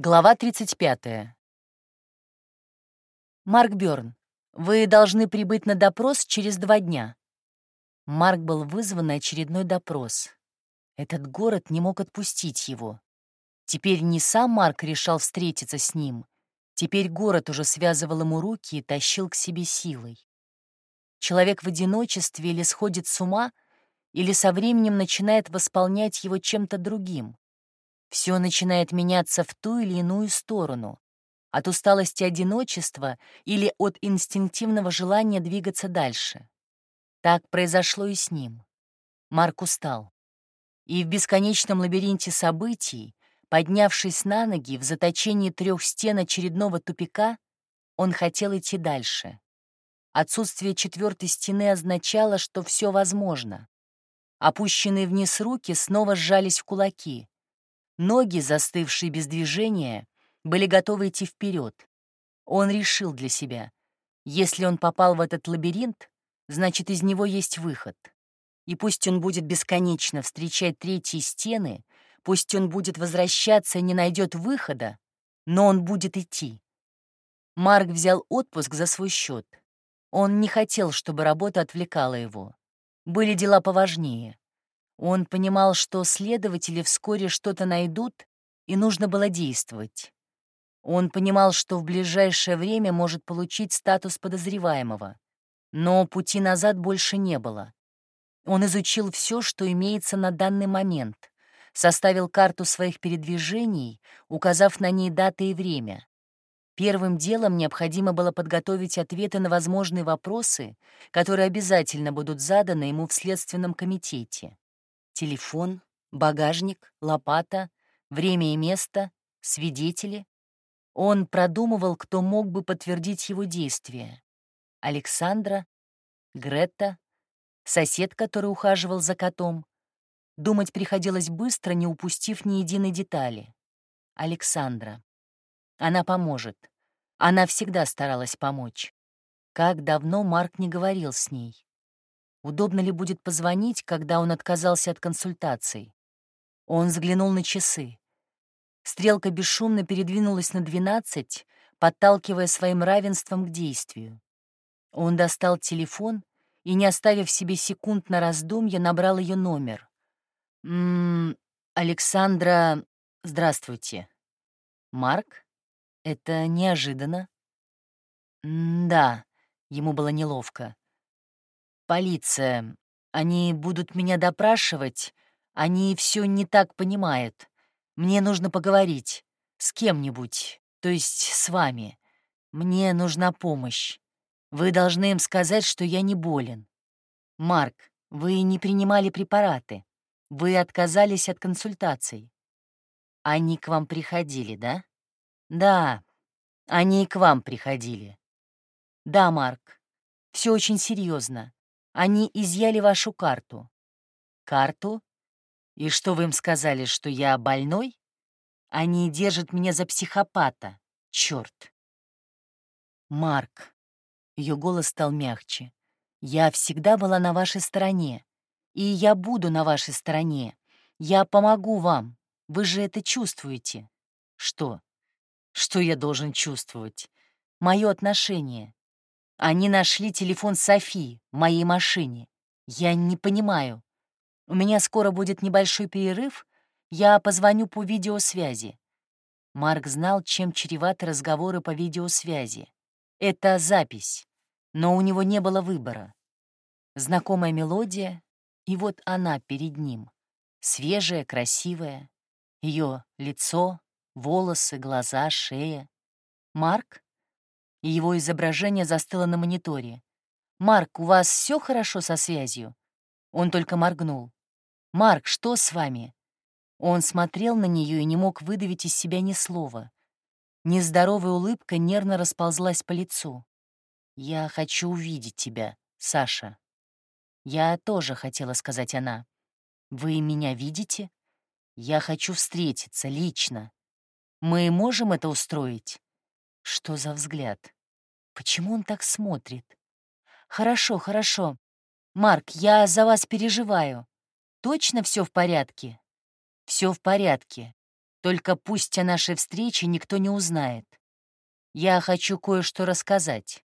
Глава 35. Марк Бёрн, вы должны прибыть на допрос через два дня. Марк был вызван на очередной допрос. Этот город не мог отпустить его. Теперь не сам Марк решал встретиться с ним. Теперь город уже связывал ему руки и тащил к себе силой. Человек в одиночестве или сходит с ума, или со временем начинает восполнять его чем-то другим. Все начинает меняться в ту или иную сторону. От усталости одиночества или от инстинктивного желания двигаться дальше. Так произошло и с ним. Марк устал. И в бесконечном лабиринте событий, поднявшись на ноги в заточении трех стен очередного тупика, он хотел идти дальше. Отсутствие четвертой стены означало, что все возможно. Опущенные вниз руки снова сжались в кулаки. Ноги, застывшие без движения, были готовы идти вперед. Он решил для себя, если он попал в этот лабиринт, значит, из него есть выход. И пусть он будет бесконечно встречать третьи стены, пусть он будет возвращаться и не найдет выхода, но он будет идти. Марк взял отпуск за свой счет. Он не хотел, чтобы работа отвлекала его. Были дела поважнее. Он понимал, что следователи вскоре что-то найдут, и нужно было действовать. Он понимал, что в ближайшее время может получить статус подозреваемого. Но пути назад больше не было. Он изучил все, что имеется на данный момент, составил карту своих передвижений, указав на ней даты и время. Первым делом необходимо было подготовить ответы на возможные вопросы, которые обязательно будут заданы ему в Следственном комитете телефон, багажник, лопата, время и место, свидетели. Он продумывал, кто мог бы подтвердить его действия. Александра, Грета, сосед, который ухаживал за котом. Думать приходилось быстро, не упустив ни единой детали. Александра. Она поможет. Она всегда старалась помочь. Как давно Марк не говорил с ней. Удобно ли будет позвонить, когда он отказался от консультаций? Он взглянул на часы. Стрелка бесшумно передвинулась на 12, подталкивая своим равенством к действию. Он достал телефон и, не оставив себе секунд на раздумье, набрал ее номер. «М -м, Александра... Здравствуйте. Марк? Это неожиданно». М «Да», — ему было неловко. «Полиция. Они будут меня допрашивать. Они все не так понимают. Мне нужно поговорить. С кем-нибудь. То есть с вами. Мне нужна помощь. Вы должны им сказать, что я не болен. Марк, вы не принимали препараты. Вы отказались от консультаций. Они к вам приходили, да? Да, они и к вам приходили. Да, Марк, все очень серьезно. Они изъяли вашу карту. Карту? И что вы им сказали, что я больной? Они держат меня за психопата. Черт. Марк. Ее голос стал мягче. Я всегда была на вашей стороне. И я буду на вашей стороне. Я помогу вам. Вы же это чувствуете. Что? Что я должен чувствовать? Мое отношение. Они нашли телефон Софи в моей машине. Я не понимаю. У меня скоро будет небольшой перерыв, я позвоню по видеосвязи. Марк знал, чем чреваты разговоры по видеосвязи. Это запись, но у него не было выбора. Знакомая мелодия, и вот она перед ним. Свежая, красивая. Ее лицо, волосы, глаза, шея. Марк? Его изображение застыло на мониторе. «Марк, у вас все хорошо со связью?» Он только моргнул. «Марк, что с вами?» Он смотрел на нее и не мог выдавить из себя ни слова. Нездоровая улыбка нервно расползлась по лицу. «Я хочу увидеть тебя, Саша». «Я тоже», — хотела сказать она. «Вы меня видите? Я хочу встретиться лично. Мы можем это устроить?» Что за взгляд? Почему он так смотрит? Хорошо, хорошо. Марк, я за вас переживаю. Точно все в порядке? Все в порядке. Только пусть о нашей встрече никто не узнает. Я хочу кое-что рассказать.